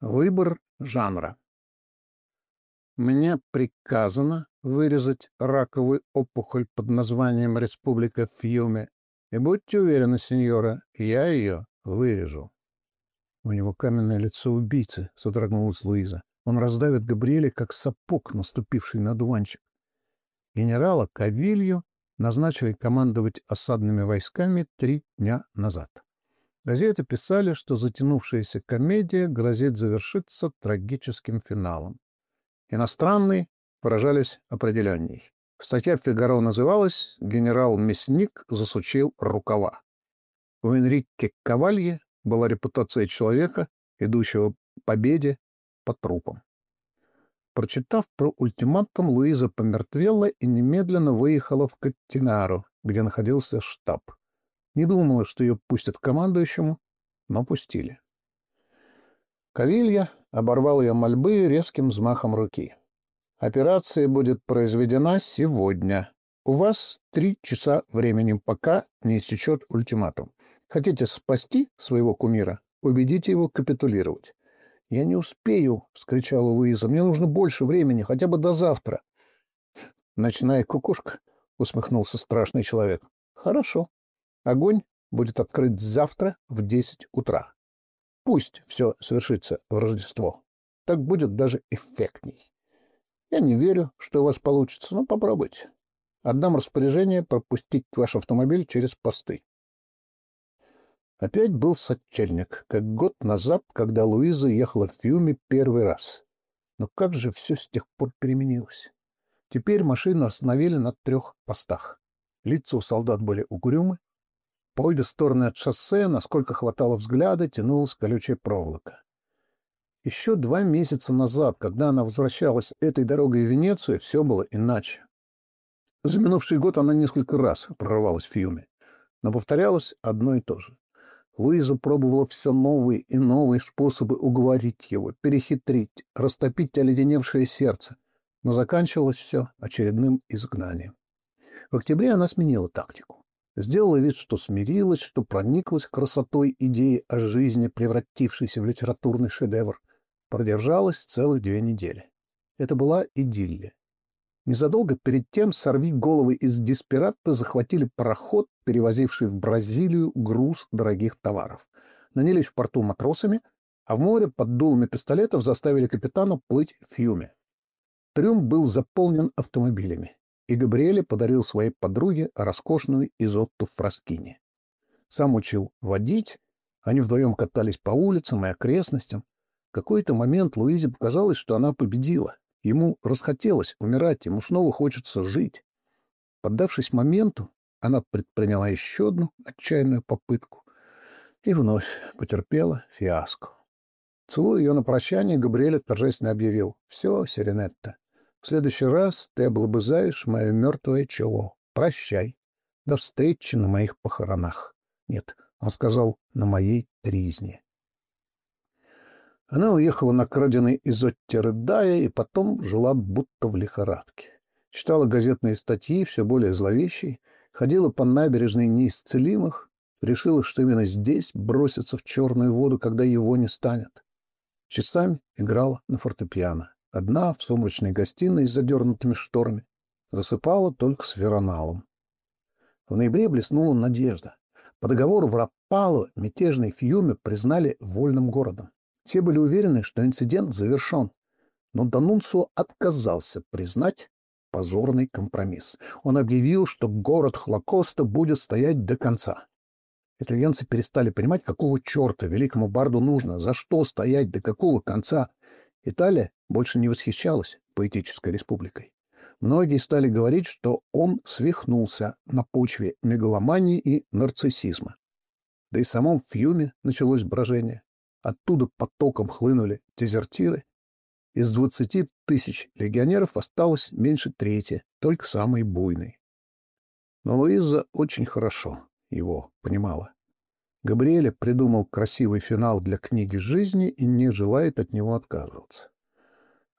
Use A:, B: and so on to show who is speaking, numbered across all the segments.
A: Выбор жанра. Мне приказано вырезать раковую опухоль под названием «Республика Фьюме», и будьте уверены, сеньора, я ее вырежу. У него каменное лицо убийцы, — содрогнулась Луиза. Он раздавит Габриэля, как сапог, наступивший на дуванчик. Генерала Кавилью назначили командовать осадными войсками три дня назад. Газеты писали, что затянувшаяся комедия грозит завершиться трагическим финалом. Иностранные выражались определенней. Статья «Фигаро» называлась «Генерал Мясник засучил рукава». У Энрике Кавалье была репутация человека, идущего к победе по трупам. Прочитав про ультиматум, Луиза помертвела и немедленно выехала в Каттинару, где находился штаб. Не думала, что ее пустят к командующему, но пустили. Кавилья оборвал ее мольбы резким взмахом руки. «Операция будет произведена сегодня. У вас три часа времени, пока не истечет ультиматум. Хотите спасти своего кумира? Убедите его капитулировать». «Я не успею!» — вскричала Луиза. «Мне нужно больше времени, хотя бы до завтра». «Ночная кукушка?» — усмехнулся страшный человек. «Хорошо. Огонь будет открыт завтра в десять утра. Пусть все совершится в Рождество. Так будет даже эффектней. Я не верю, что у вас получится, но попробуйте. Отдам распоряжение пропустить ваш автомобиль через посты. Опять был сочельник, как год назад, когда Луиза ехала в Фьюме первый раз. Но как же все с тех пор переменилось? Теперь машину остановили на трех постах. Лица у солдат были угрюмы, по обе стороны от шоссе, насколько хватало взгляда, тянулась колючая проволока. Еще два месяца назад, когда она возвращалась этой дорогой в Венецию, все было иначе. За минувший год она несколько раз прорывалась в Фьюме, но повторялось одно и то же. Луиза пробовала все новые и новые способы уговорить его, перехитрить, растопить оледеневшее сердце, но заканчивалось все очередным изгнанием. В октябре она сменила тактику. Сделала вид, что смирилась, что прониклась красотой идеи о жизни, превратившейся в литературный шедевр. Продержалась целых две недели. Это была идиллия. Незадолго перед тем сорви головы из Диспиратта захватили пароход, перевозивший в Бразилию груз дорогих товаров. Нанялись в порту матросами, а в море под дулами пистолетов заставили капитана плыть в Фьюме. Трюм был заполнен автомобилями и Габриэле подарил своей подруге роскошную изотту Фраскини. Сам учил водить, они вдвоем катались по улицам и окрестностям. В какой-то момент Луизе показалось, что она победила. Ему расхотелось умирать, ему снова хочется жить. Поддавшись моменту, она предприняла еще одну отчаянную попытку и вновь потерпела фиаско. Целуя ее на прощание, Габриэль торжественно объявил «Все, Сиренетта, следующий раз ты облобызаешь мое мертвое чело. Прощай. До встречи на моих похоронах. Нет, он сказал, на моей тризне. Она уехала на краденой изотте рыдая и потом жила будто в лихорадке. Читала газетные статьи, все более зловещие, ходила по набережной неисцелимых, решила, что именно здесь бросится в черную воду, когда его не станет. Часами играла на фортепиано. Одна в сумрачной гостиной с задернутыми шторами. Засыпала только с вероналом. В ноябре блеснула надежда. По договору в Раппало мятежный Фьюме признали вольным городом. Все были уверены, что инцидент завершен. Но Данунцио отказался признать позорный компромисс. Он объявил, что город Хлокоста будет стоять до конца. Итальянцы перестали понимать, какого черта великому барду нужно, за что стоять, до какого конца. Италия больше не восхищалась поэтической республикой. Многие стали говорить, что он свихнулся на почве мегаломании и нарциссизма. Да и в самом Фьюме началось брожение. Оттуда потоком хлынули дезертиры. Из 20 тысяч легионеров осталось меньше трети, только самый буйный. Но Луиза очень хорошо его понимала. Габриэля придумал красивый финал для книги жизни и не желает от него отказываться.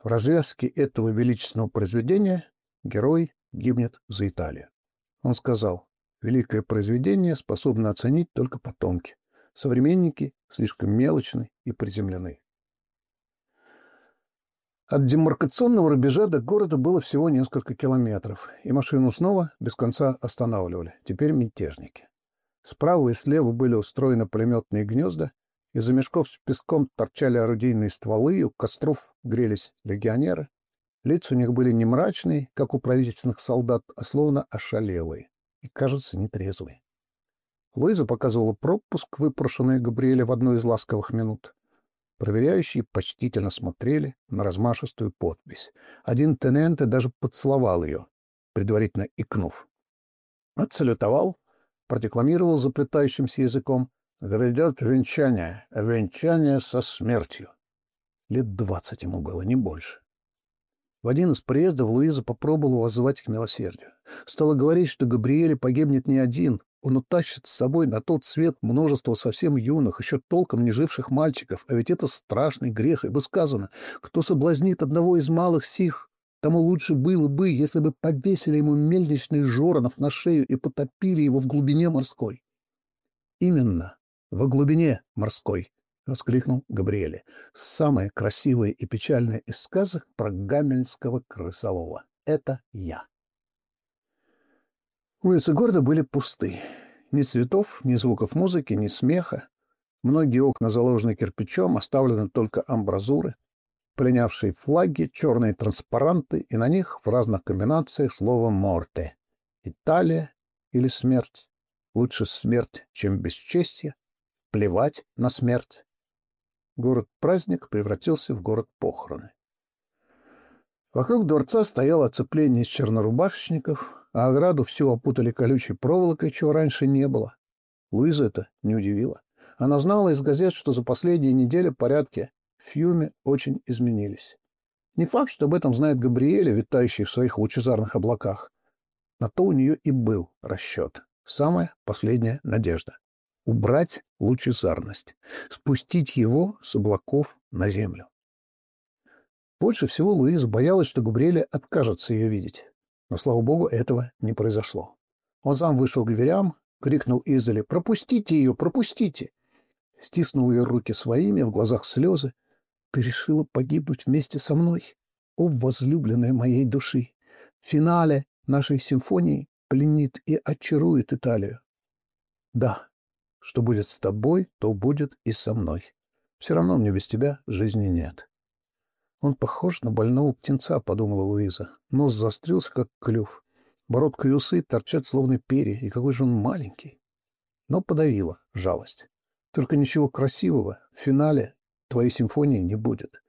A: В развязке этого величественного произведения герой гибнет за Италию. Он сказал, великое произведение способно оценить только потомки. Современники слишком мелочны и приземлены. От демаркационного рубежа до города было всего несколько километров, и машину снова без конца останавливали. Теперь мятежники. Справа и слева были устроены пулеметные гнезда, из-за мешков с песком торчали орудийные стволы, у костров грелись легионеры. Лица у них были не мрачные, как у правительственных солдат, а словно ошалелые и, кажется, нетрезвые. Луиза показывала пропуск, выпрошенный Габриэля в одну из ласковых минут. Проверяющие почтительно смотрели на размашистую подпись. Один тененте даже поцеловал ее, предварительно икнув. Отсалютовал, продекламировал заплетающимся языком «Грядет венчание, венчание со смертью». Лет двадцать ему было, не больше. В один из приездов Луиза попробовала воззвать к милосердию. Стала говорить, что Габриэле погибнет не один, он утащит с собой на тот свет множество совсем юных, еще толком не живших мальчиков, а ведь это страшный грех, ибо сказано, кто соблазнит одного из малых сих, тому лучше было бы, если бы повесили ему мельничный жоронов на шею и потопили его в глубине морской. Именно во глубине морской — воскликнул Габриэле. «Самое красивое и печальное из сказок про гамельнского крысолова. Это я». Улицы города были пусты. Ни цветов, ни звуков музыки, ни смеха. Многие окна заложены кирпичом, оставлены только амбразуры, пленявшие флаги, черные транспаранты, и на них в разных комбинациях слово «морте» — Италия или смерть. Лучше смерть, чем бесчестье. Плевать на смерть. Город-праздник превратился в город-похороны. Вокруг дворца стояло оцепление из чернорубашечников, а ограду всю опутали колючей проволокой, чего раньше не было. Луиза это не удивило. Она знала из газет, что за последние недели порядки Фьюме очень изменились. Не факт, что об этом знает Габриэля, витающий в своих лучезарных облаках. На то у нее и был расчет. Самая последняя надежда убрать лучезарность, спустить его с облаков на землю. Больше всего Луиза боялась, что Габриэля откажется ее видеть. Но, слава богу, этого не произошло. Он сам вышел к дверям, крикнул издали «Пропустите ее! Пропустите!» Стиснул ее руки своими, в глазах слезы. «Ты решила погибнуть вместе со мной, о возлюбленная моей души! В финале нашей симфонии пленит и очарует Италию. Да, что будет с тобой, то будет и со мной. Все равно мне без тебя жизни нет. Он похож на больного птенца, подумала Луиза. Нос заострился, как клюв. Бородка и усы торчат, словно перья, и какой же он маленький. Но подавила жалость. Только ничего красивого в финале твоей симфонии не будет.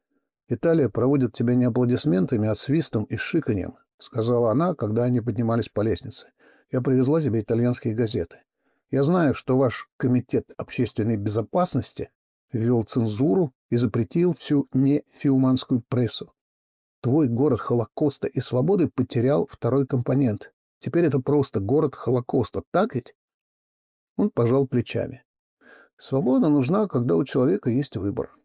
A: Италия проводит тебя не аплодисментами, а свистом и шиканьем, сказала она, когда они поднимались по лестнице. Я привезла тебе итальянские газеты. Я знаю, что ваш комитет общественной безопасности ввел цензуру и запретил всю нефиуманскую прессу. Твой город Холокоста и свободы потерял второй компонент. Теперь это просто город Холокоста, так ведь? Он пожал плечами. Свобода нужна, когда у человека есть выбор.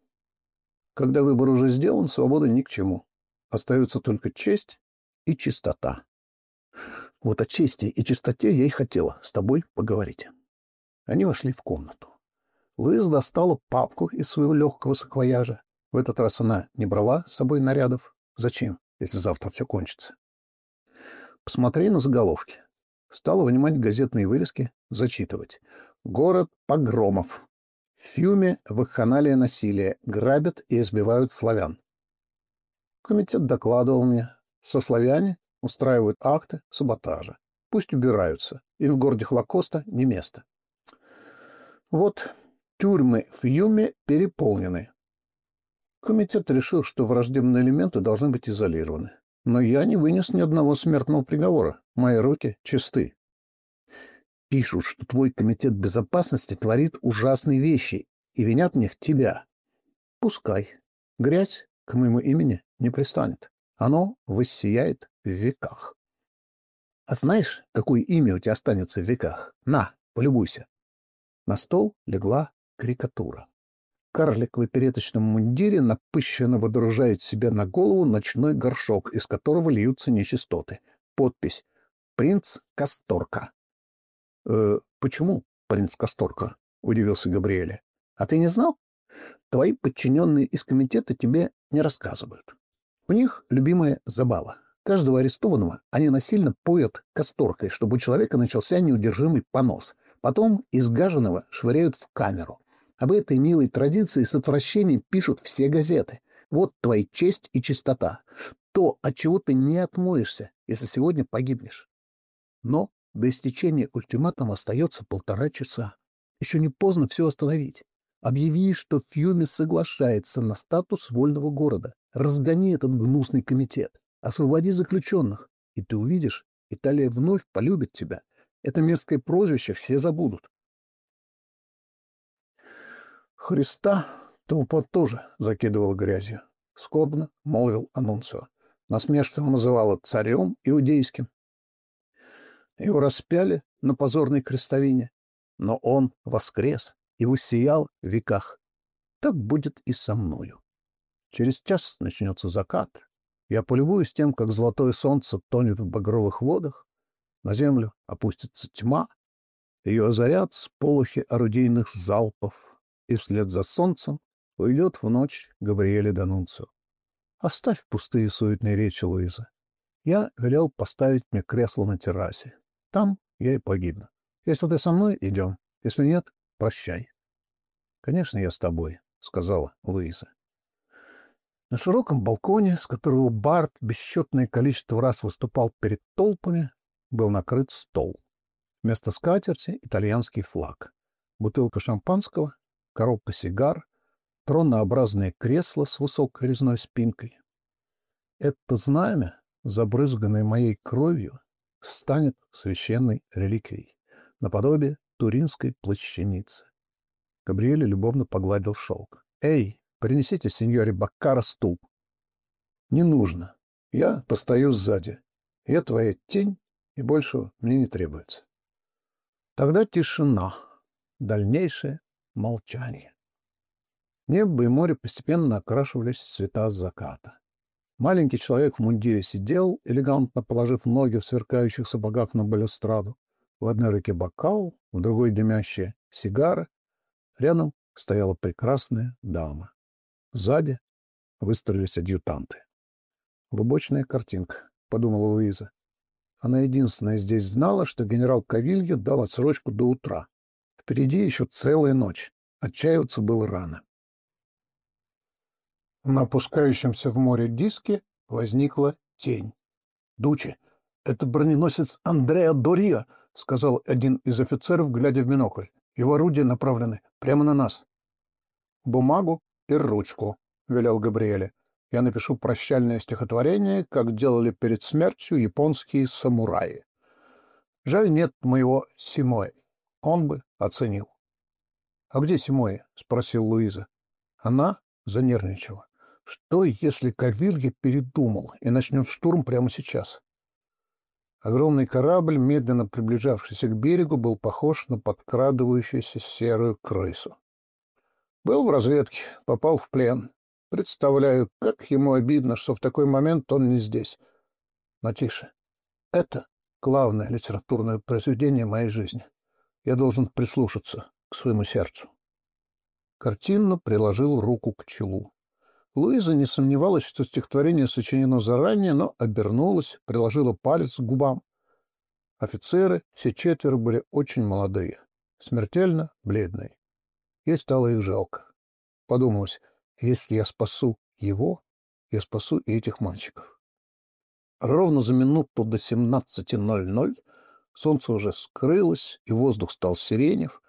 A: Когда выбор уже сделан, свобода ни к чему. Остается только честь и чистота. Вот о чести и чистоте я и хотела с тобой поговорить. Они вошли в комнату. Луиз достала папку из своего легкого саквояжа. В этот раз она не брала с собой нарядов. Зачем, если завтра все кончится? Посмотри на заголовки. Стала вынимать газетные вырезки, зачитывать. «Город погромов. В Фюме вакханалия насилия. Грабят и избивают славян». Комитет докладывал мне, что славяне устраивают акты саботажа. Пусть убираются. И в городе Холокоста не место. Вот тюрьмы в Юме переполнены. Комитет решил, что враждебные элементы должны быть изолированы. Но я не вынес ни одного смертного приговора. Мои руки чисты. Пишут, что твой комитет безопасности творит ужасные вещи и винят в них тебя. Пускай. Грязь к моему имени не пристанет. Оно воссияет в веках. А знаешь, какое имя у тебя останется в веках? На, полюбуйся. На стол легла карикатура. Карлик в опереточном мундире напыщенно водружает себе на голову ночной горшок, из которого льются нечистоты. Подпись «Принц Касторка». «Э, «Почему принц Касторка?» — удивился Габриэле. «А ты не знал? Твои подчиненные из комитета тебе не рассказывают. У них любимая забава. Каждого арестованного они насильно поят касторкой, чтобы у человека начался неудержимый понос. Потом изгаженного швыряют в камеру. Об этой милой традиции с отвращением пишут все газеты. Вот твоя честь и чистота. То, от чего ты не отмоешься, если сегодня погибнешь. Но до истечения ультиматума остается полтора часа. Еще не поздно все остановить. Объяви, что Фьюми соглашается на статус вольного города. Разгони этот гнусный комитет. Освободи заключенных. И ты увидишь, Италия вновь полюбит тебя. Это мерзкое прозвище все забудут. Христа толпа тоже закидывала грязью. Скорбно молвил Анунцио. Насмешливо называла царем иудейским. Его распяли на позорной крестовине, но он воскрес и воссиял в веках. Так будет и со мною. Через час начнется закат. Я полюбуюсь тем, как золотое солнце тонет в багровых водах. На землю опустится тьма. Ее озарят сполохи орудийных залпов. И вслед за солнцем уйдет в ночь Габриэле Данунцио. Оставь пустые суетные речи, Луиза. Я велел поставить мне кресло на террасе. Там я и погибну. Если ты со мной, идем. Если нет, прощай. — Конечно, я с тобой, — сказала Луиза. На широком балконе, с которого Барт бесчетное количество раз выступал перед толпами, был накрыт стол. Вместо скатерти — итальянский флаг. Бутылка шампанского, коробка сигар, троннообразное кресло с высокой резной спинкой. Это знамя, забрызганное моей кровью, станет священной реликвией, наподобие туринской плащаницы. Габриэль любовно погладил шелк. «Эй, принесите сеньоре Баккара стул». «Не нужно. Я постою сзади. Я твоя тень, и больше мне не требуется». Тогда тишина, дальнейшее молчание. Небо и море постепенно окрашивались в цвета заката. Маленький человек в мундире сидел, элегантно положив ноги в сверкающих сапогах на балюстраду. В одной руке бокал, в другой дымящая сигара. Рядом стояла прекрасная дама. Сзади выстроились адъютанты. «Глубочная картинка», — подумала Луиза. Она единственная здесь знала, что генерал Кавилья дал отсрочку до утра. Впереди еще целая ночь. Отчаиваться было рано. На опускающемся в море диске возникла тень. «Дучи, это броненосец Андреа Дория», — сказал один из офицеров, глядя в бинокль. «Его орудия направлены прямо на нас». «Бумагу и ручку», — велел Габриэле. «Я напишу прощальное стихотворение, как делали перед смертью японские самураи. Жаль, нет моего Симоэ. Он бы оценил». «А где Симоэ?» — спросил Луиза. Она занервничала. Что, если Кавилья передумал и начнет штурм прямо сейчас? Огромный корабль, медленно приближавшийся к берегу, был похож на подкрадывающуюся серую крысу. Был в разведке, попал в плен. Представляю, как ему обидно, что в такой момент он не здесь. Но тише. Это главное литературное произведение моей жизни. Я должен прислушаться к своему сердцу. Картинно приложил руку к челу. Луиза не сомневалась, что стихотворение сочинено заранее, но обернулась, приложила палец к губам. Офицеры, все четверо, были очень молодые, смертельно бледные. Ей стало их жалко. Подумалось, если я спасу его, я спасу и этих мальчиков. Ровно за минуту до 17.00 солнце уже скрылось, и воздух стал сиренев.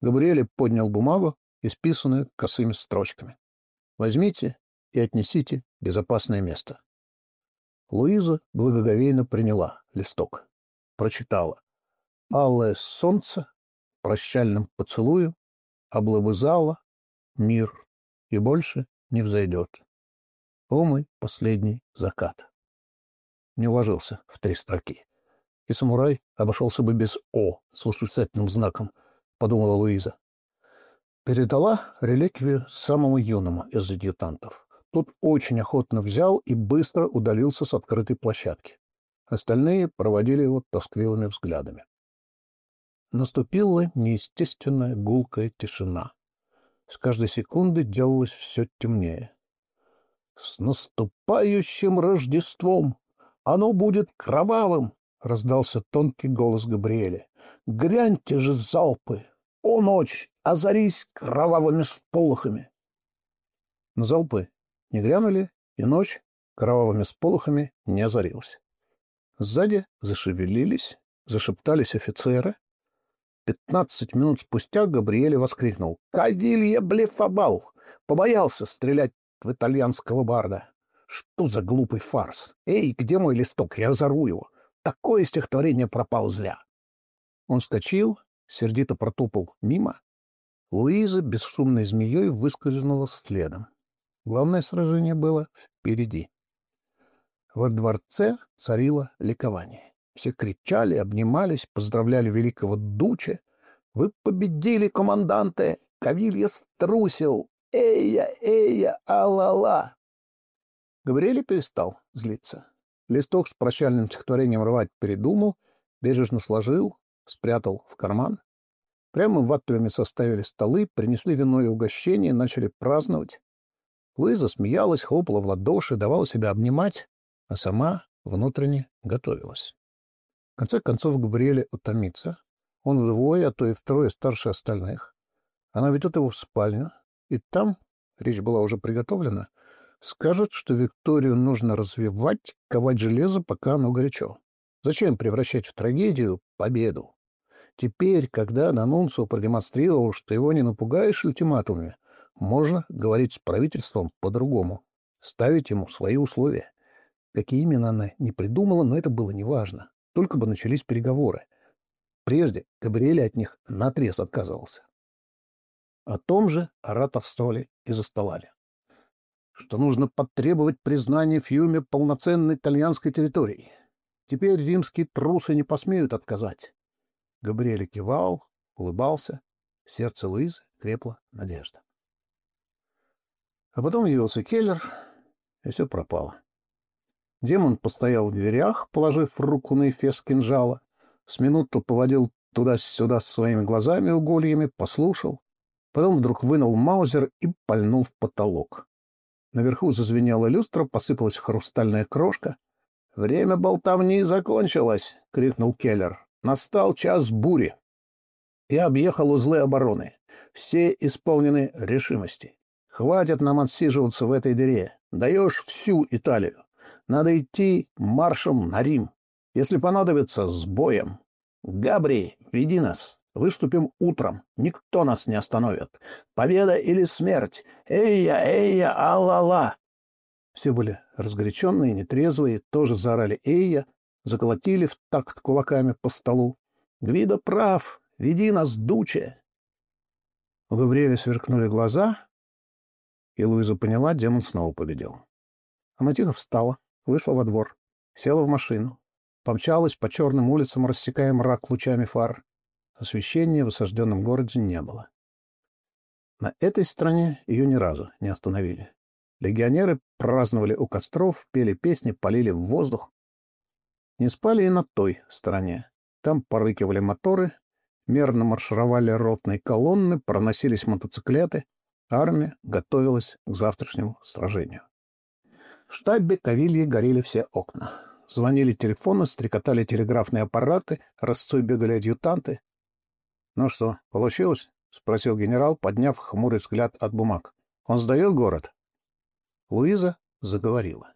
A: Габриэль поднял бумагу, исписанную косыми строчками. Возьмите и отнесите в безопасное место. Луиза благоговейно приняла листок. Прочитала. Алое солнце прощальным поцелуем облобызало мир и больше не взойдет. О мой последний закат. Не уложился в три строки. И самурай обошелся бы без «О» с восклицательным знаком, подумала Луиза. Передала реликвию самому юному из адъютантов. Тот очень охотно взял и быстро удалился с открытой площадки. Остальные проводили его тоскливыми взглядами. Наступила неестественная гулкая тишина. С каждой секунды делалось все темнее. С наступающим Рождеством! Оно будет кровавым! — раздался тонкий голос Габриэля. — Гряньте же залпы! О, ночь! Озарись кровавыми сполохами! Но залпы не грянули, и ночь кровавыми сполохами не озарилась. Сзади зашевелились, зашептались офицеры. Пятнадцать минут спустя Габриэль воскликнул. «Кавилья блефабал! Побоялся стрелять в итальянского барда. Что за глупый фарс? Эй, где мой листок? Я разорву его. Такое стихотворение пропал зря». Он вскочил, сердито протопал мимо. Луиза бесшумной змеей выскользнула следом. Главное сражение было впереди. Во дворце царило ликование. Все кричали, обнимались, поздравляли великого Дуче. «Вы победили, команданте! Кавилья струсил! Эя, эя, а-ла-ла!» Габриэль перестал злиться. Листок с прощальным стихотворением рвать передумал, бережно сложил, спрятал в карман. Прямо в ватплями составили столы, принесли вино и угощение, начали праздновать. Луиза смеялась, хлопала в ладоши, давала себя обнимать, а сама внутренне готовилась. В конце концов Габриэле утомится. Он вдвое, а то и втрое старше остальных. Она ведет его в спальню, и там, речь была уже приготовлена, скажет, что Викторию нужно развивать, ковать железо, пока оно горячо. Зачем превращать в трагедию победу? Теперь, когда Нанунцо продемонстрировал, что его не напугаешь ультиматумами, можно говорить с правительством по-другому, ставить ему свои условия. Какие именно она не придумала, но это было неважно. Только бы начались переговоры. Прежде Габриэль от них наотрез отказывался. О том же ораторствовали и застолали. Что нужно потребовать признания Фьюме полноценной итальянской территорией. Теперь римские трусы не посмеют отказать. Габриэль кивал, улыбался. В сердце Луизы крепла надежда. А потом явился Келлер, и все пропало. Демон постоял в дверях, положив руку на эфес кинжала, с минуту поводил туда-сюда своими глазами угольями, послушал, потом вдруг вынул маузер и пальнул в потолок. Наверху зазвенела люстра, посыпалась хрустальная крошка. «Время болтовни закончилось!» — крикнул Келлер. «Настал час бури!» Я объехал узлы обороны. Все исполнены решимости. Хватит нам отсиживаться в этой дыре. Даешь всю Италию. Надо идти маршем на Рим. Если понадобится, с боем. Габри, веди нас. Выступим утром. Никто нас не остановит. Победа или смерть. Эйя, эйя, а-ла-ла. Все были разгоряченные, нетрезвые, тоже заорали «Эйя», заколотили в такт кулаками по столу. «Гвида прав! Веди нас, Дуче!» У Гавриэля сверкнули глаза, и Луиза поняла, демон снова победил. Она тихо встала, вышла во двор, села в машину, помчалась по черным улицам, рассекая мрак лучами фар. Освещения в осажденном городе не было. На этой стороне ее ни разу не остановили. Легионеры праздновали у костров, пели песни, полили в воздух. Не спали и на той стороне. Там порыкивали моторы, мерно маршировали ротные колонны, проносились мотоциклеты. Армия готовилась к завтрашнему сражению. В штабе Кавильи горели все окна. Звонили телефоны, стрекотали телеграфные аппараты, росцой бегали адъютанты. — Ну что, получилось? — спросил генерал, подняв хмурый взгляд от бумаг. — Он сдает город? Луиза заговорила.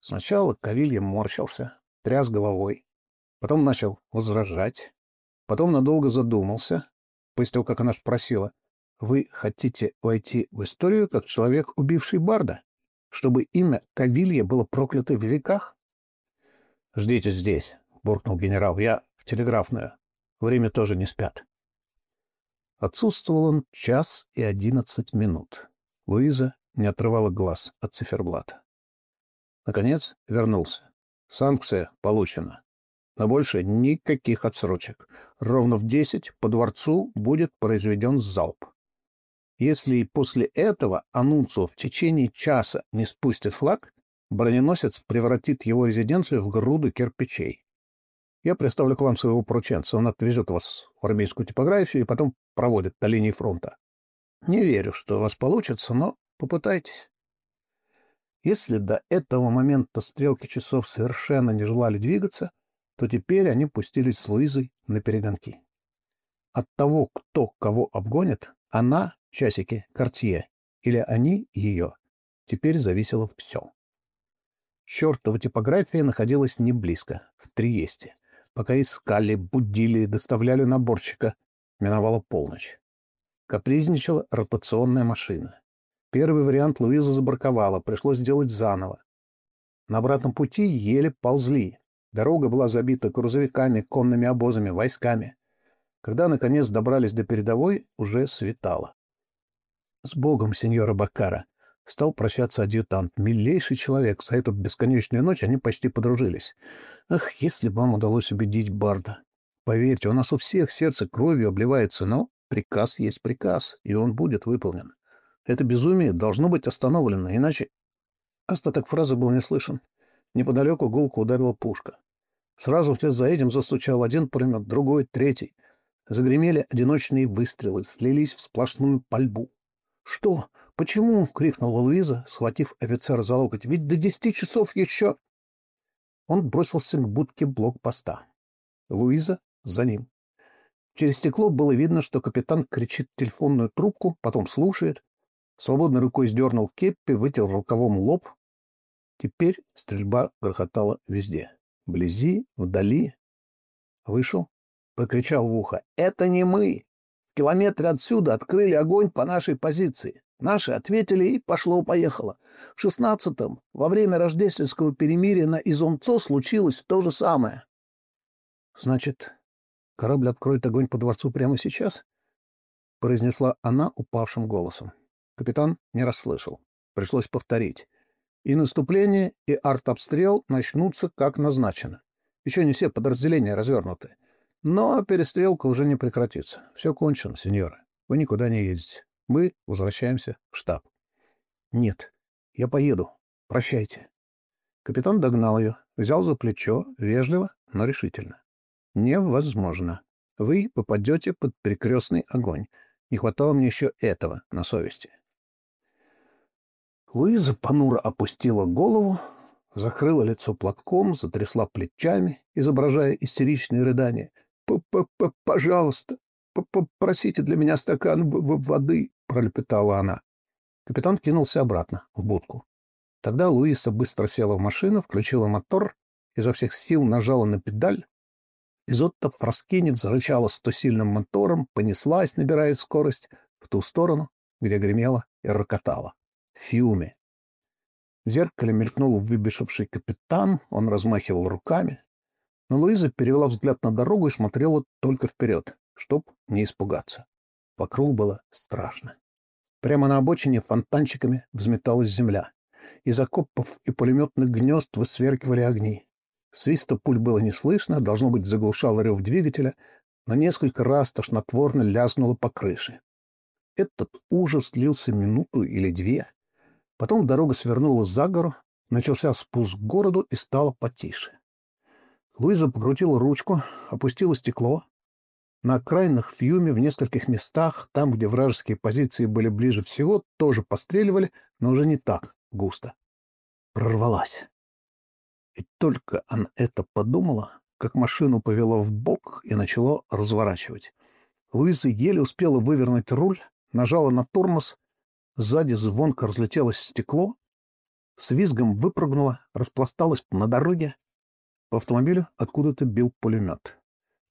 A: Сначала Кавилья морщился, тряс головой. Потом начал возражать. Потом надолго задумался, после того, как она спросила, «Вы хотите войти в историю как человек, убивший Барда?» чтобы имя Кавилья было проклято в веках? — Ждите здесь, — буркнул генерал. — Я в телеграфную. Время тоже не спят. Отсутствовал он час и одиннадцать минут. Луиза не отрывала глаз от циферблата. Наконец вернулся. Санкция получена. Но больше никаких отсрочек. Ровно в десять по дворцу будет произведен залп. Если после этого Анунцо в течение часа не спустит флаг, броненосец превратит его резиденцию в груду кирпичей. Я представлю к вам своего порученца. Он отвезет вас в армейскую типографию и потом проводит до линии фронта. Не верю, что у вас получится, но попытайтесь. Если до этого момента стрелки часов совершенно не желали двигаться, то теперь они пустились с Луизой на перегонки. От того, кто кого обгонит, она, часики, Кортье, или они, ее, теперь зависело все. Чертова типография находилась не близко, в Триесте. Пока искали, будили, доставляли наборчика, миновала полночь. Капризничала ротационная машина. Первый вариант Луиза забраковала, пришлось сделать заново. На обратном пути еле ползли. Дорога была забита грузовиками, конными обозами, войсками. Когда, наконец, добрались до передовой, уже светало. — С Богом, сеньора Баккара! — стал прощаться адъютант. Милейший человек. За эту бесконечную ночь они почти подружились. Ах, если бы вам удалось убедить Барда. Поверьте, у нас у всех сердце кровью обливается, но приказ есть приказ, и он будет выполнен. Это безумие должно быть остановлено, иначе... Остаток фразы был не слышен. Неподалеку гулко ударила пушка. Сразу вслед за этим застучал один пулемет, другой, третий. Загремели одиночные выстрелы, слились в сплошную пальбу. «Что? Почему?» — крикнула Луиза, схватив офицера за локоть. «Ведь до десяти часов еще...» Он бросился к будке блокпоста. Луиза за ним. Через стекло было видно, что капитан кричит в телефонную трубку, потом слушает, Свободной рукой сдернул кеппи, вытер рукавом лоб. Теперь стрельба грохотала везде. Вблизи, вдали. Вышел, покричал в ухо. «Это не мы! Километре отсюда открыли огонь по нашей позиции. Наши ответили, и пошло-поехало. В шестнадцатом, во время рождественского перемирия на Изонцо случилось то же самое. — Значит, корабль откроет огонь по дворцу прямо сейчас? — произнесла она упавшим голосом. Капитан не расслышал. Пришлось повторить. И наступление, и артобстрел начнутся как назначено. Еще не все подразделения развернуты. Но перестрелка уже не прекратится. Все кончено, сеньоры. Вы никуда не едете. Мы возвращаемся в штаб. Нет, я поеду. Прощайте. Капитан догнал ее, взял за плечо, вежливо, но решительно. Невозможно. Вы попадете под перекрестный огонь. Не хватало мне еще этого на совести. Луиза понуро опустила голову, закрыла лицо платком, затрясла плечами, изображая истеричные рыдания. «П -п -п «Пожалуйста, попросите для меня стакан воды», — пролепетала она. Капитан кинулся обратно, в будку. Тогда Луиса быстро села в машину, включила мотор, изо всех сил нажала на педаль. Изотта Фраскини зарычала стосильным мотором, понеслась, набирая скорость, в ту сторону, где гремела и рокотала. Фиуме. В зеркале мелькнул выбежавший капитан, он размахивал руками. Но Луиза перевела взгляд на дорогу и смотрела только вперед, чтоб не испугаться. Вокруг было страшно. Прямо на обочине фонтанчиками взметалась земля. Из окопов и пулеметных гнезд высверкивали огни. Свиста пуль было не слышно, должно быть, заглушал рев двигателя, но несколько раз тошнотворно лязгнуло по крыше. Этот ужас длился минуту или две. Потом дорога свернула за гору, начался спуск к городу и стало потише. Луиза покрутила ручку, опустила стекло. На окраинах Фьюме в нескольких местах, там, где вражеские позиции были ближе всего, тоже постреливали, но уже не так густо. Прорвалась. И только она это подумала, как машину повело в бок и начало разворачивать. Луиза еле успела вывернуть руль, нажала на тормоз Сзади звонко разлетелось стекло, с визгом выпрыгнуло, распласталось на дороге. По автомобилю откуда-то бил пулемет.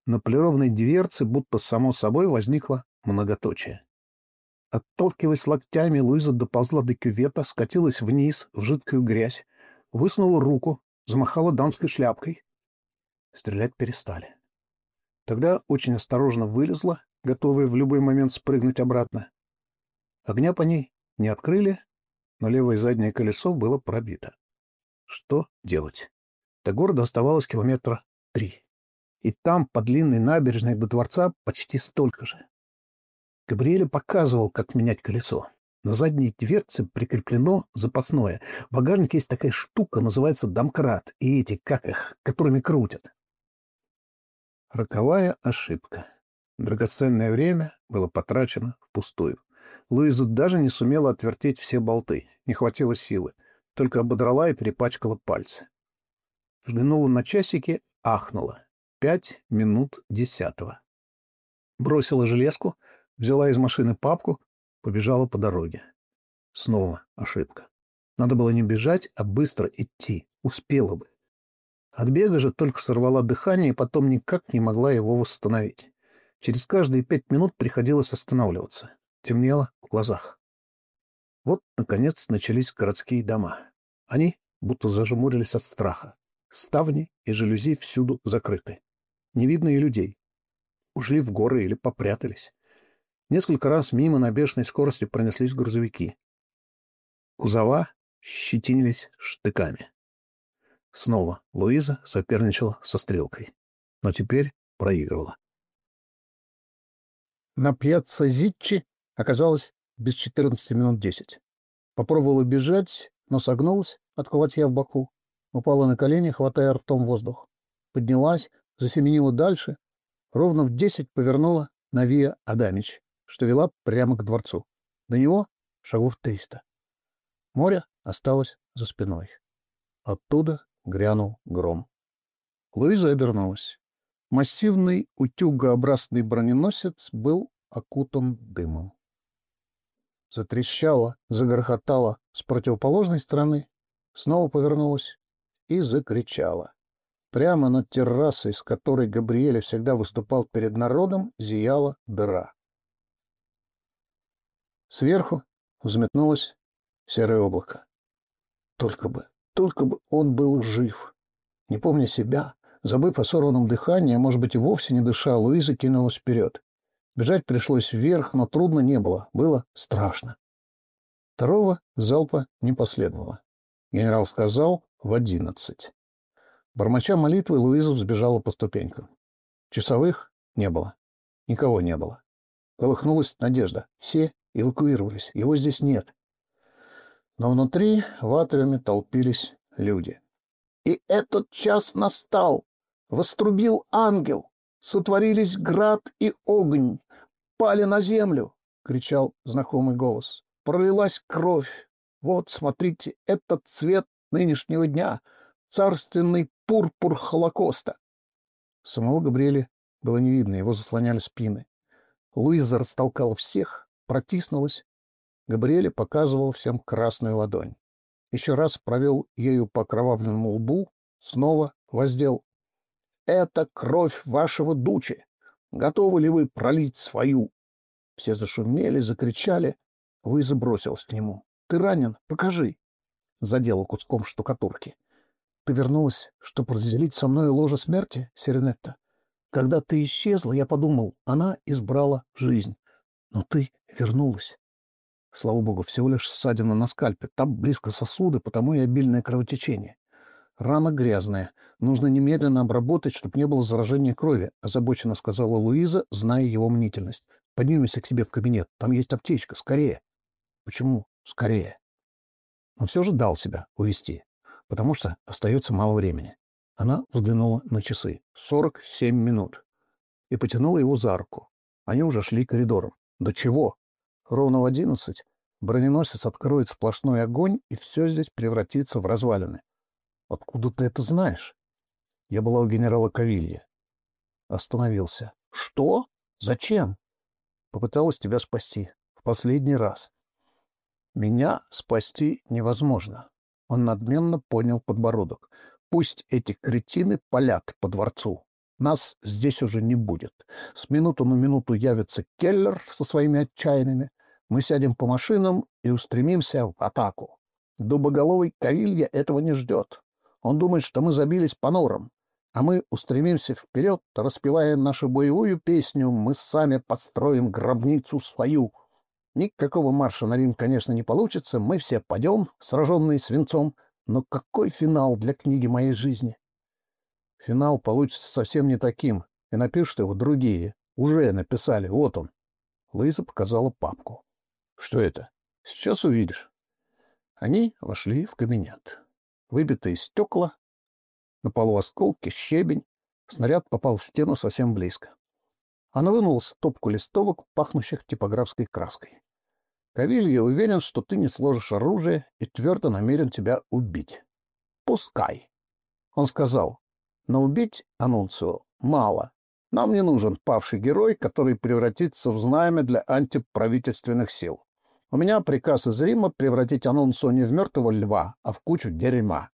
A: На полированной дверце будто само собой возникло многоточие. Отталкиваясь локтями, Луиза доползла до кювета, скатилась вниз в жидкую грязь, высунула руку, замахала дамской шляпкой. Стрелять перестали. Тогда очень осторожно вылезла, готовая в любой момент спрыгнуть обратно. Огня по ней не открыли, но левое заднее колесо было пробито. Что делать? До города оставалось километра три. И там, по длинной набережной до дворца, почти столько же. Габриэль показывал, как менять колесо. На задней дверце прикреплено запасное. В багажнике есть такая штука, называется домкрат. И эти, как их, которыми крутят. Роковая ошибка. Драгоценное время было потрачено впустую. Луиза даже не сумела отвертеть все болты. Не хватило силы. только ободрала и перепачкала пальцы. Взглянула на часики, ахнула. Пять минут десятого. Бросила железку, взяла из машины папку, побежала по дороге. Снова ошибка. Надо было не бежать, а быстро идти. Успела бы. От бега же только сорвала дыхание и потом никак не могла его восстановить. Через каждые пять минут приходилось останавливаться. Темнело в глазах. Вот, наконец, начались городские дома. Они будто зажмурились от страха. Ставни и жалюзи всюду закрыты. Не видно и людей. Ушли в горы или попрятались. Несколько раз мимо на бешеной скорости пронеслись грузовики. Кузова щетинились штыками. Снова Луиза соперничала со стрелкой, но теперь проигрывала. На пьяцца Зитчи оказалось без 14 минут 10. Попробовала бежать, но согнулась от колотья в боку. Упала на колени, хватая ртом воздух. Поднялась, засеменила дальше. Ровно в 10 повернула на Виа Адамич, что вела прямо к дворцу. До него шагов 300. Море осталось за спиной. Оттуда грянул гром. Луиза обернулась. Массивный утюгообразный броненосец был окутан дымом. Затрещала, загорхотала с противоположной стороны, снова повернулась и закричала. Прямо над террасой, с которой Габриэля всегда выступал перед народом, зияла дыра. Сверху взметнулось серое облако. Только бы только бы он был жив. Не помня себя, забыв о сорванном дыхании, а может быть и вовсе не дыша, Луиза кинулась вперед. Бежать пришлось вверх, но трудно не было. Было страшно. Второго залпа не последовало. Генерал сказал в одиннадцать. Бормоча молитвы, Луиза взбежала по ступенькам. Часовых не было. Никого не было. Колыхнулась надежда. Все эвакуировались. Его здесь нет. Но внутри в атриуме толпились люди. «И этот час настал! Вострубил ангел! Сотворились град и огонь! Пали на землю!» — кричал знакомый голос. «Пролилась кровь! Вот, смотрите, этот цвет нынешнего дня! Царственный пурпур Холокоста!» Самого Габриэля было не видно, его заслоняли спины. Луиза растолкала всех, протиснулась Габриэле показывал всем красную ладонь. Еще раз провел ею по кровавленному лбу, снова воздел. «Это кровь вашего дучи! Готовы ли вы пролить свою?» Все зашумели, закричали. Луиза бросилась к нему. «Ты ранен? Покажи!» Задела куском штукатурки. «Ты вернулась, чтобы разделить со мной ложе смерти, Серенетта? Когда ты исчезла, я подумал, она избрала жизнь. Но ты вернулась. Слава богу, всего лишь ссадина на скальпе. Там близко сосуды, потому и обильное кровотечение. Рана грязная. Нужно немедленно обработать, чтобы не было заражения крови, озабоченно сказала Луиза, зная его мнительность. Поднимемся к тебе в кабинет. Там есть аптечка. Скорее. Почему скорее? Он все же дал себя увести, потому что остается мало времени. Она взглянула на часы. Сорок семь минут. И потянула его за руку. Они уже шли коридором. До чего? Ровно в одиннадцать броненосец откроет сплошной огонь, и все здесь превратится в развалины. Откуда ты это знаешь? Я была у генерала Кавилья. Остановился. Что? Зачем? Попыталась тебя спасти. В последний раз. Меня спасти невозможно. Он надменно поднял подбородок. Пусть эти кретины палят по дворцу. Нас здесь уже не будет. С минуту на минуту явится Келлер со своими отчаянными. Мы сядем по машинам и устремимся в атаку. Дубоголовый Кавилья этого не ждет. Он думает, что мы забились по норам, а мы устремимся вперед, распевая нашу боевую песню «Мы сами построим гробницу свою». Никакого марша на Рим, конечно, не получится, мы все падем, сраженные свинцом, но какой финал для книги моей жизни? Финал получится совсем не таким, и напишут его другие. Уже написали, вот он. Луиза показала папку. Что это? Сейчас увидишь. Они вошли в кабинет. Выбитые стекла, на полу осколки, щебень. Снаряд попал в стену совсем близко. Она вынула стопку листовок, пахнущих типографской краской. Кавилья уверен, что ты не сложишь оружие и твердо намерен тебя убить. Пускай. Он сказал, но убить Анунцио мало. Нам не нужен павший герой, который превратится в знамя для антиправительственных сил. У меня приказ из Рима превратить Анунцио не в мертвого льва, а в кучу дерьма.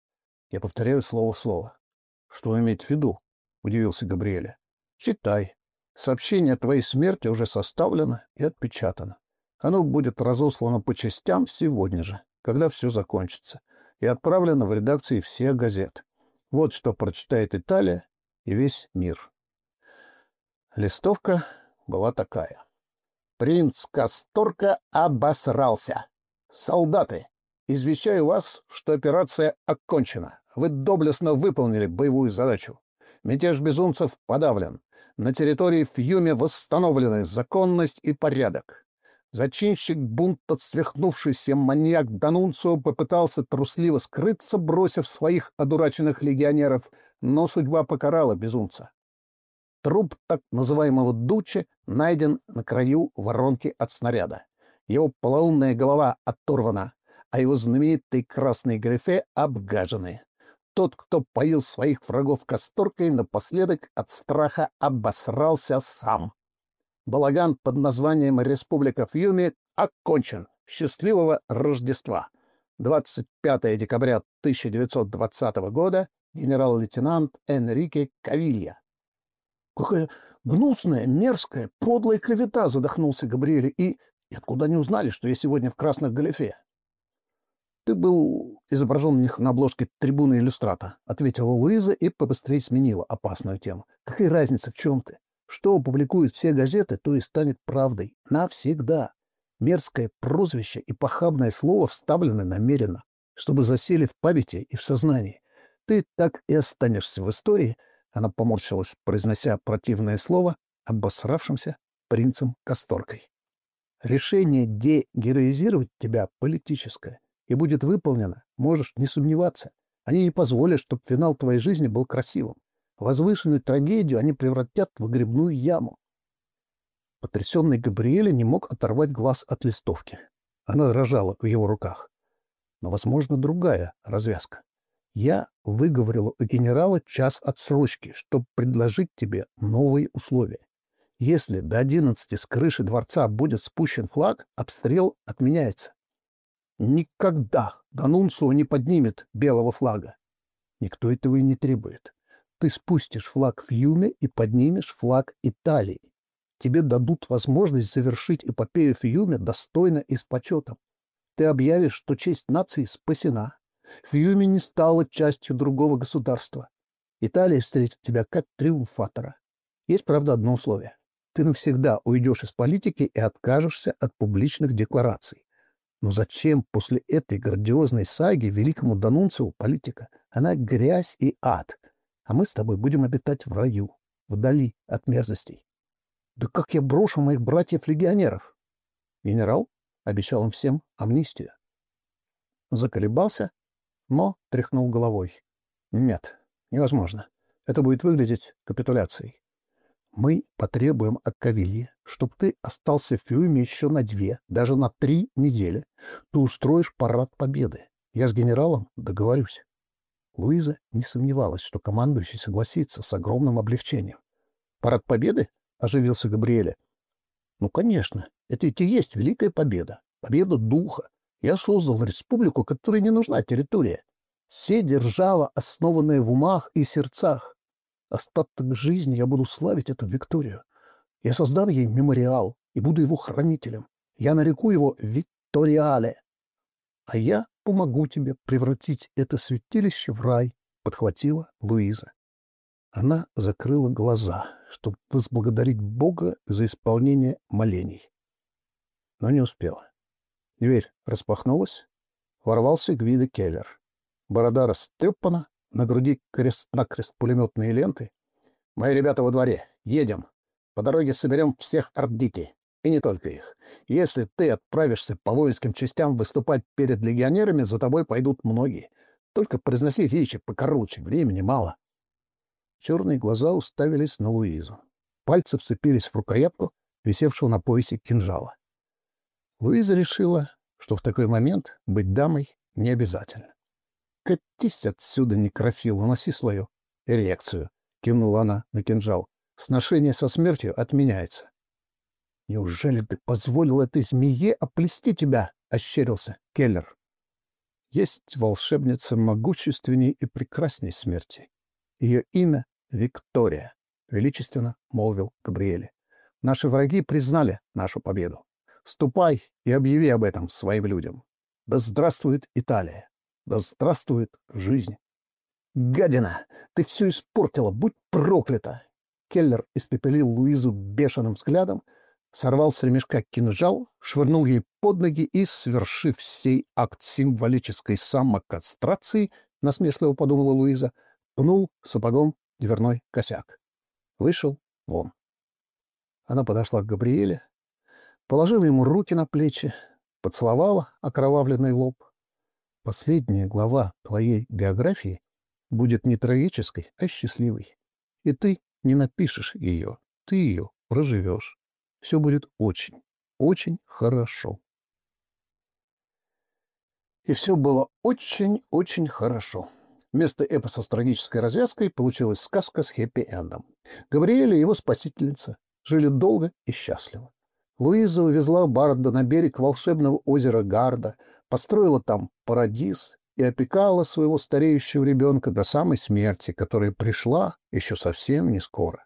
A: Я повторяю слово в слово. Что имеет в виду? Удивился Габриэля. Читай. Сообщение о твоей смерти уже составлено и отпечатано. Оно будет разослано по частям сегодня же, когда все закончится, и отправлено в редакции всех газет. Вот что прочитает Италия и весь мир. Листовка была такая. Принц Касторка обосрался. Солдаты, извещаю вас, что операция окончена. Вы доблестно выполнили боевую задачу. Мятеж безумцев подавлен. На территории Фьюме восстановлены законность и порядок. Зачинщик бунта, свихнувшийся маньяк Данунцио, попытался трусливо скрыться, бросив своих одураченных легионеров, но судьба покарала безумца. Труп так называемого Дучи найден на краю воронки от снаряда. Его полоумная голова оторвана, а его знаменитые красные грифе обгажены. Тот, кто поил своих врагов касторкой, напоследок от страха обосрался сам. Балаган под названием «Республика Фьюми» окончен. Счастливого Рождества! 25 декабря 1920 года генерал-лейтенант Энрике Кавилья. «Какая гнусная, мерзкая, подлая клевета!» — задохнулся Габриэль. «И, и откуда они узнали, что я сегодня в красных галифе?» «Ты был изображен у них на обложке трибуны иллюстрата», — ответила Луиза и побыстрее сменила опасную тему. «Какая разница, в чем ты? Что опубликуют все газеты, то и станет правдой. Навсегда. Мерзкое прозвище и похабное слово вставлены намеренно, чтобы засели в памяти и в сознании. Ты так и останешься в истории, она поморщилась, произнося противное слово, обосравшимся принцем Касторкой. Решение дегероизировать тебя политическое и будет выполнено, можешь не сомневаться. Они не позволят, чтобы финал твоей жизни был красивым. Возвышенную трагедию они превратят в грибную яму. Потрясенный Габриэль не мог оторвать глаз от листовки. Она дрожала в его руках. Но, возможно, другая развязка. Я выговорила у генерала час отсрочки, чтобы предложить тебе новые условия. Если до одиннадцати с крыши дворца будет спущен флаг, обстрел отменяется. Никогда Данунцио не поднимет белого флага. Никто этого и не требует. Ты спустишь флаг в Юме и поднимешь флаг Италии. Тебе дадут возможность завершить эпопею Фьюме достойно и с почетом. Ты объявишь, что честь нации спасена. Фьюме не стала частью другого государства. Италия встретит тебя как триумфатора. Есть, правда, одно условие. Ты навсегда уйдешь из политики и откажешься от публичных деклараций. Но зачем после этой грандиозной саги великому Данунцеву политика? Она грязь и ад. А мы с тобой будем обитать в раю, вдали от мерзостей. Да как я брошу моих братьев-легионеров? Генерал обещал им всем амнистию. Заколебался, но тряхнул головой. Нет, невозможно. Это будет выглядеть капитуляцией. Мы потребуем от Кавильи, чтобы ты остался в Фюме еще на две, даже на три недели. Ты устроишь парад победы. Я с генералом договорюсь. Луиза не сомневалась, что командующий согласится с огромным облегчением. «Парад победы?» — оживился Габриэля. «Ну, конечно. Это ведь и есть великая победа. Победа духа. Я создал республику, которой не нужна территория. Все держава, основанная в умах и сердцах. Остаток жизни я буду славить эту Викторию. Я создам ей мемориал и буду его хранителем. Я нареку его Викториале. А я помогу тебе превратить это святилище в рай, подхватила Луиза. Она закрыла глаза, чтобы возблагодарить Бога за исполнение молений. Но не успела. Дверь распахнулась. Ворвался Гвида Келлер. Борода растрепана, на груди крест-накрест пулеметные ленты. «Мои ребята во дворе. Едем. По дороге соберем всех ордити. И не только их. Если ты отправишься по воинским частям выступать перед легионерами, за тобой пойдут многие. Только произноси речи покороче, времени мало». Черные глаза уставились на Луизу. Пальцы вцепились в рукоятку, висевшего на поясе кинжала. Луиза решила, что в такой момент быть дамой не обязательно. «Катись отсюда, некрофил, уноси свою эрекцию», — кивнула она на кинжал. «Сношение со смертью отменяется». «Неужели ты позволил этой змее оплести тебя?» — ощерился Келлер. «Есть волшебница могущественней и прекрасней смерти. Ее имя — Виктория», — величественно молвил Габриэле. «Наши враги признали нашу победу. Ступай и объяви об этом своим людям. Да здравствует Италия! Да здравствует жизнь!» «Гадина! Ты все испортила! Будь проклята!» Келлер испепелил Луизу бешеным взглядом, сорвал с ремешка кинжал, швырнул ей под ноги и, свершив сей акт символической самокастрации, насмешливо подумала Луиза, пнул сапогом дверной косяк. Вышел вон. Она подошла к Габриэле, положила ему руки на плечи, поцеловала окровавленный лоб. Последняя глава твоей биографии будет не трагической, а счастливой. И ты не напишешь ее, ты ее проживешь все будет очень, очень хорошо. И все было очень-очень хорошо. Вместо эпоса с трагической развязкой получилась сказка с хэппи-эндом. Габриэль и его спасительница жили долго и счастливо. Луиза увезла Барда на берег волшебного озера Гарда, построила там парадиз и опекала своего стареющего ребенка до самой смерти, которая пришла еще совсем не скоро.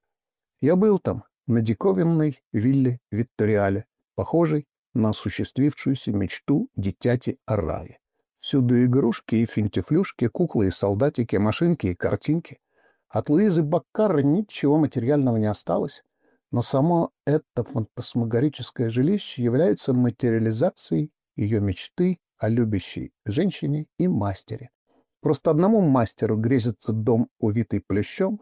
A: Я был там, на диковинной вилле Витториале, похожей на осуществившуюся мечту дитяти о рае. Всюду игрушки и финтифлюшки, куклы и солдатики, машинки и картинки. От Луизы Баккара ничего материального не осталось, но само это фантасмагорическое жилище является материализацией ее мечты о любящей женщине и мастере. Просто одному мастеру грезится дом, увитый плющом,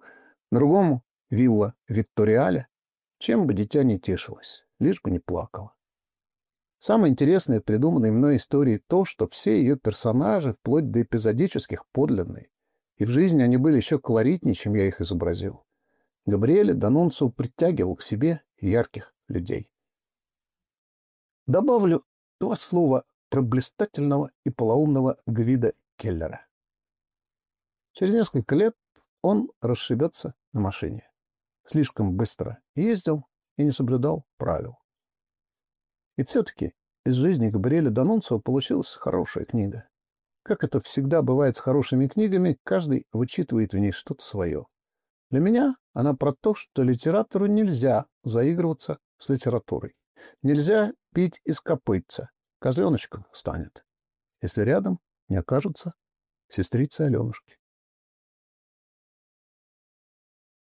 A: другому — вилла Витториале, чем бы дитя не тешилось, лишь бы не плакало. Самое интересное в придуманной мной истории то, что все ее персонажи, вплоть до эпизодических, подлинные. И в жизни они были еще колоритнее, чем я их изобразил. Габриэле Данунцу притягивал к себе ярких людей. Добавлю два слова про блистательного и полоумного Гвида Келлера. Через несколько лет он расшибется на машине слишком быстро ездил и не соблюдал правил. И все-таки из жизни Габриэля Данунцева получилась хорошая книга. Как это всегда бывает с хорошими книгами, каждый вычитывает в ней что-то свое. Для меня она про то, что литератору нельзя заигрываться с литературой. Нельзя пить из копытца. Козленочком станет, если рядом не окажется сестрицы Аленушки.